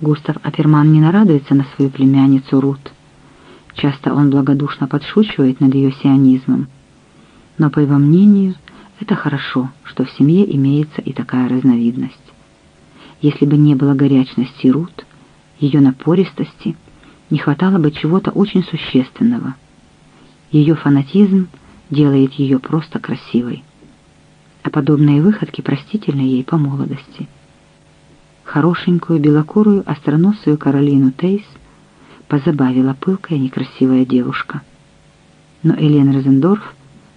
Густав Аперман не нарадуется на свою племянницу Рут. Часто он благодушно подшучивает над ее сионизмом. Но, по его мнению, это хорошо, что в семье имеется и такая разновидность. Если бы не было горячности Рут, ее напористости, не хватало бы чего-то очень существенного. Ее фанатизм делает ее просто красивой. А подобные выходки простительны ей по молодости. Хорошенькую, белокурую, остроносую Каролину Тейс позабавила пылкая, некрасивая девушка. Но Элен Розендорф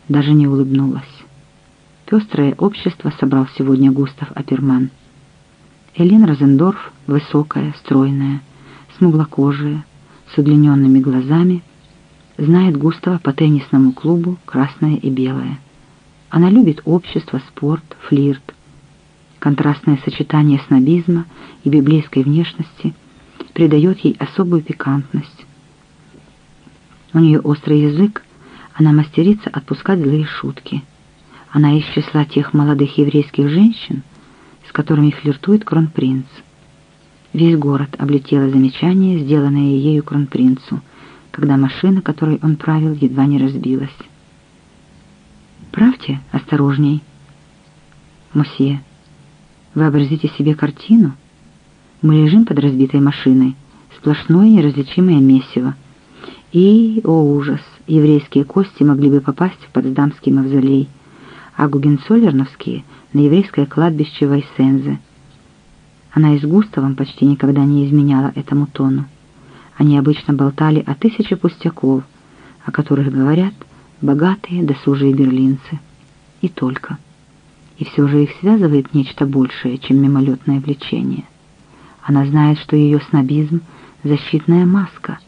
даже не улыбнулась. Пестрое общество собрал сегодня Густав Аперман. Элен Розендорф, высокая, стройная, смуглокожая, с удлиненными глазами, знает Густава по теннисному клубу «Красное и белое». Она любит общество, спорт, флирт. Контрастное сочетание снобизма и библейской внешности придает ей особую пикантность. У нее острый язык, она мастерица отпускать злые шутки. Она из числа тех молодых еврейских женщин, с которыми флиртует кронпринц. Весь город облетело замечание, сделанное ею кронпринцу, когда машина, которой он правил, едва не разбилась. «Правьте осторожней, мосье. Вообразите себе картину. Мы лежим под разбитой машиной, сплошное неразличимое месиво. И, о ужас, еврейские кости могли бы попасть в Потсдамский мавзолей, а гугенцоллерновские — на еврейское кладбище Вайсензе — она и с Густавом почти никогда не изменяла этому тону. Они обычно болтали о тысяче пустяков, о которых говорят богатые досужие берлинцы. И только. И все же их связывает нечто большее, чем мимолетное влечение. Она знает, что ее снобизм — защитная маска.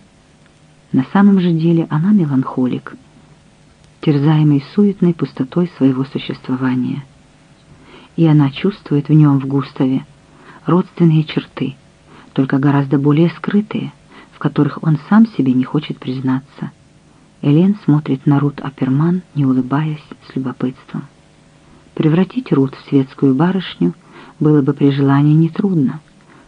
На самом же деле она меланхолик, терзаемый суетной пустотой своего существования. И она чувствует в нем, в Густаве, родственные черты, только гораздо более скрытые, в которых он сам себе не хочет признаться. Элен смотрит на Рут Аперман, не улыбаясь, с любопытством. Превратить Рут в светскую барышню было бы при желании нетрудно,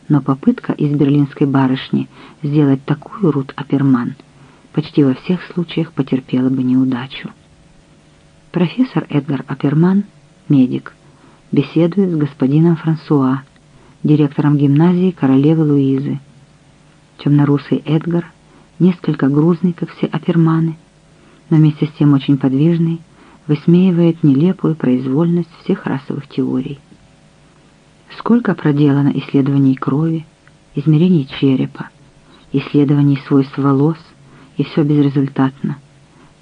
но попытка из берлинской барышни сделать такую Рут Аперман почти во всех случаях потерпела бы неудачу. Профессор Эдгар Аперман, медик, беседует с господином Франсуа, директором гимназии королевы Луизы. Темнорусый Эдгар, несколько грузный, как все аперманы, но вместе с тем очень подвижный, высмеивает нелепую произвольность всех расовых теорий. Сколько проделано исследований крови, измерений черепа, исследований свойств волос, и все безрезультатно.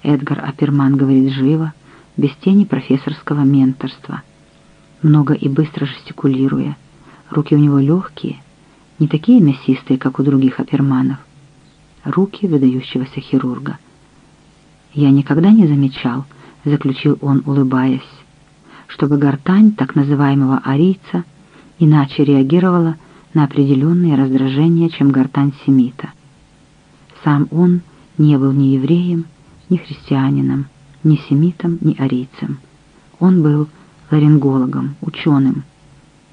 Эдгар Аперман говорит живо, без тени профессорского менторства, много и быстро жестикулируя, Руки у него легкие, не такие мясистые, как у других оперманов. Руки выдающегося хирурга. «Я никогда не замечал», — заключил он, улыбаясь, чтобы гортань так называемого арийца иначе реагировала на определенные раздражения, чем гортань семита. Сам он не был ни евреем, ни христианином, ни семитом, ни арийцем. Он был ларингологом, ученым,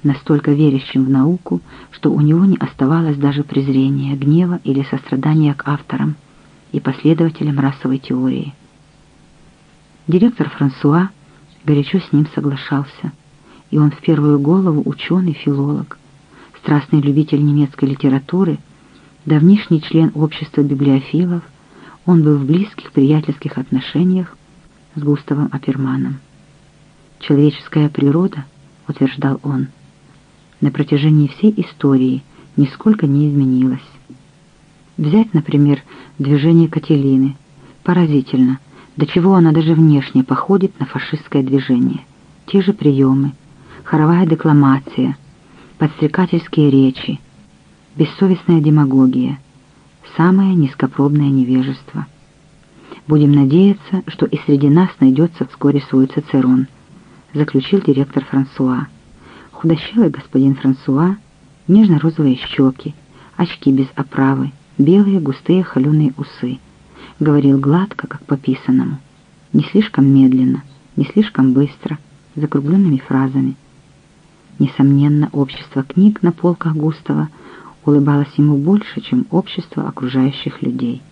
настолько верящим в науку, что у него не оставалось даже презрения, гнева или сострадания к авторам и последователям расовой теории. Директор Франсуа горячо с ним соглашался, и он в первую голову ученый-филолог, страстный любитель немецкой литературы, давнишний член общества библиофилов, он был в близких приятельских отношениях с Густавом Аперманом. «Человеческая природа», — утверждал он, — на протяжении всей истории нисколько не изменилась. Взять, например, движение Кателины. Поразительно, до чего она даже внешне походит на фашистское движение. Те же приемы, хоровая декламация, подстрекательские речи, бессовестная демагогия, самое низкопробное невежество. Будем надеяться, что и среди нас найдется вскоре свой Цицерон, заключил директор Франсуа худощавый господин Франсуа, нежно-розовые щеки, очки без оправы, белые густые холеные усы. Говорил гладко, как по писанному, не слишком медленно, не слишком быстро, закругленными фразами. Несомненно, общество книг на полках Густава улыбалась ему больше, чем общество окружающих людей.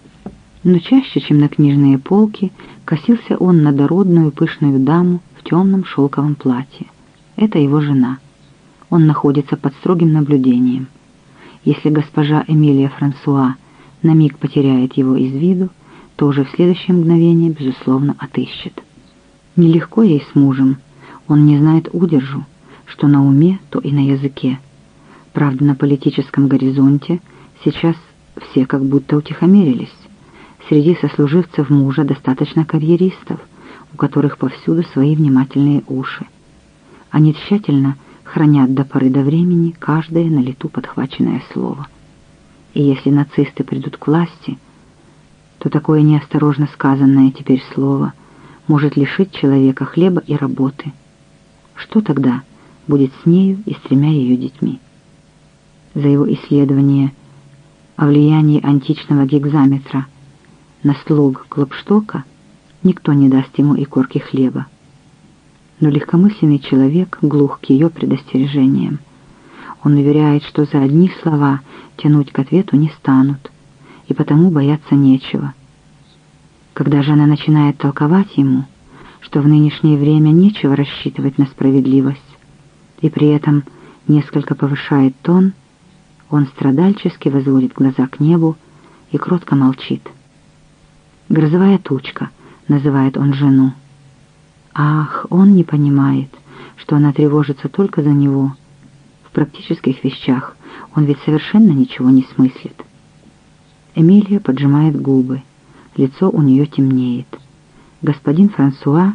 Но чаще, чем на книжные полки, косился он на дородную пышную даму в темном шелковом платье. Это его жена. Он находится под строгим наблюдением. Если госпожа Эмилия Франсуа на миг потеряет его из виду, то уже в следующее мгновение, безусловно, отыщет. Нелегко ей с мужем, он не знает удержу, что на уме, то и на языке. Правда, на политическом горизонте сейчас все как будто утихомирились. Среди сослуживцев мужа достаточно карьеристов, у которых повсюду свои внимательные уши. Они тщательно хранят до поры до времени каждое на лету подхваченное слово. И если нацисты придут к власти, то такое неосторожно сказанное теперь слово может лишить человека хлеба и работы. Что тогда будет с нею и с тремя ее детьми? За его исследование о влиянии античного гекзаметра на слог Клопштока никто не даст ему и корки хлеба. Но легкомысленный человек глух к ее предостережениям. Он уверяет, что за одни слова тянуть к ответу не станут, и потому бояться нечего. Когда же она начинает толковать ему, что в нынешнее время нечего рассчитывать на справедливость, и при этом несколько повышает тон, он страдальчески возводит глаза к небу и кротко молчит. «Грозовая тучка», — называет он жену. Ах, он не понимает, что она тревожится только за него. В практических вещах он ведь совершенно ничего не смыслит. Эмилия поджимает губы, лицо у нее темнеет. Господин Франсуа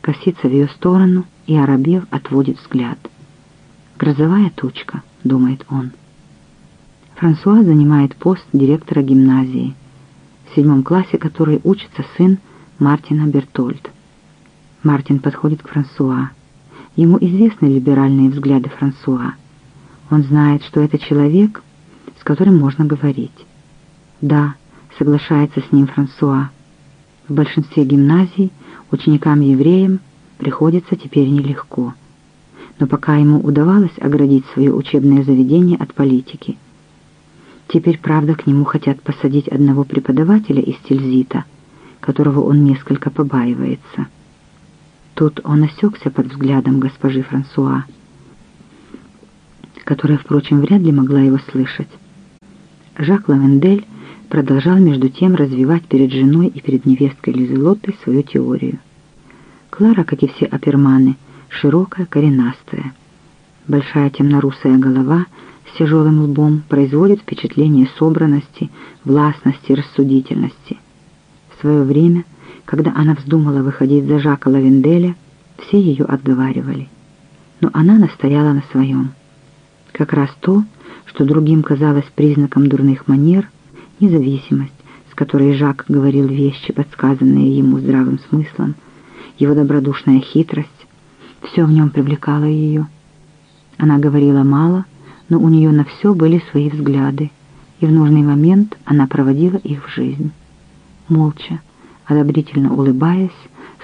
косится в ее сторону и, оробев, отводит взгляд. «Грозовая тучка», — думает он. Франсуа занимает пост директора гимназии — в седьмом классе которой учится сын Мартина Бертольд. Мартин подходит к Франсуа. Ему известны либеральные взгляды Франсуа. Он знает, что это человек, с которым можно говорить. Да, соглашается с ним Франсуа. В большинстве гимназий ученикам-евреям приходится теперь нелегко. Но пока ему удавалось оградить свое учебное заведение от политики – Теперь, правда, к нему хотят посадить одного преподавателя из Тильзита, которого он несколько побаивается. Тут он осекся под взглядом госпожи Франсуа, которая, впрочем, вряд ли могла его слышать. Жак Лавендель продолжал между тем развивать перед женой и перед невесткой Лизелоттой свою теорию. Клара, как и все оперманы, широкая, коренастая. Большая темнорусая голова — с тяжелым лбом производит впечатление собранности, властности, рассудительности. В свое время, когда она вздумала выходить за Жака Лавенделя, все ее отговаривали. Но она настояла на своем. Как раз то, что другим казалось признаком дурных манер, независимость, с которой Жак говорил вещи, подсказанные ему здравым смыслом, его добродушная хитрость, все в нем привлекало ее. Она говорила мало, но у нее на все были свои взгляды, и в нужный момент она проводила их в жизнь. Молча, одобрительно улыбаясь,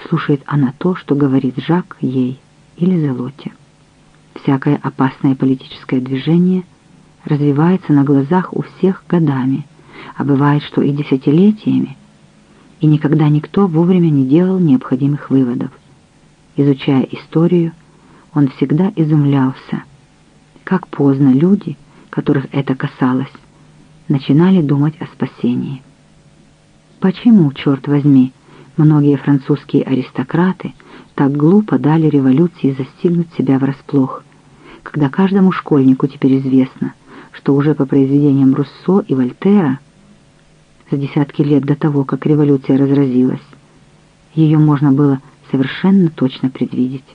слушает она то, что говорит Жак ей или Зелоте. Всякое опасное политическое движение развивается на глазах у всех годами, а бывает, что и десятилетиями, и никогда никто вовремя не делал необходимых выводов. Изучая историю, он всегда изумлялся – как поздно люди, которых это касалось, начинали думать о спасении. Почему, черт возьми, многие французские аристократы так глупо дали революции застигнуть себя врасплох, когда каждому школьнику теперь известно, что уже по произведениям Руссо и Вольтера за десятки лет до того, как революция разразилась, ее можно было совершенно точно предвидеть.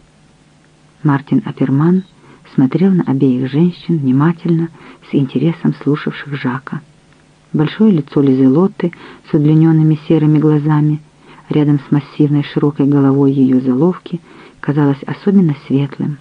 Мартин Аперман – смотрел на обеих женщин внимательно, с интересом слушавших Жака. Большое лицо Лизелотты с удлиненными серыми глазами, рядом с массивной широкой головой ее заловки, казалось особенно светлым,